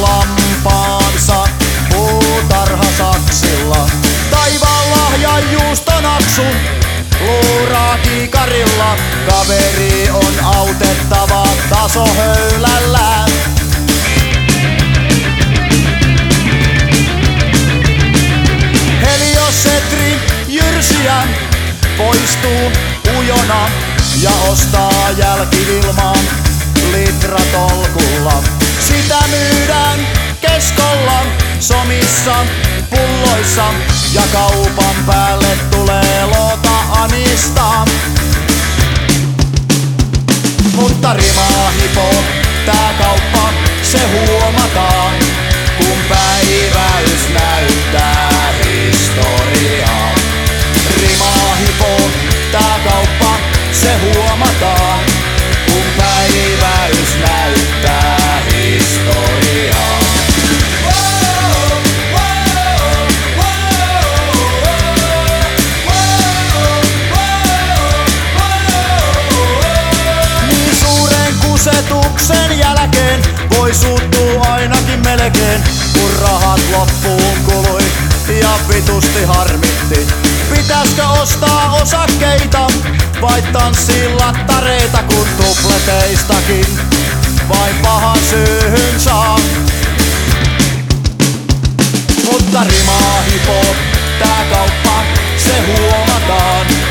lampaansa puutarhasaksilla. Taivaan lahja juustonaksu luuraa kiikarilla. Kaveri on autettava tasohöylällä. Heliosetri jyrsiä poistuu ujona ja ostaa jälkiilmaan litratolkulla. Sitä myydään keskolla, somissa, pulloissa ja kaupan päälle tulee lota anista. Mutta rimaa hipo, tää kauppa, se huomataan, maksetuksen jälkeen voi suuttuu ainakin melkein, kun rahat loppuun kului ja vitusti harmitti. Pitäskö ostaa osakkeita vai tanssii lattareita kun tupleteistakin vai pahan syyhyn saa? Mutta rimaa hipop, tää kauppa, se huomataan.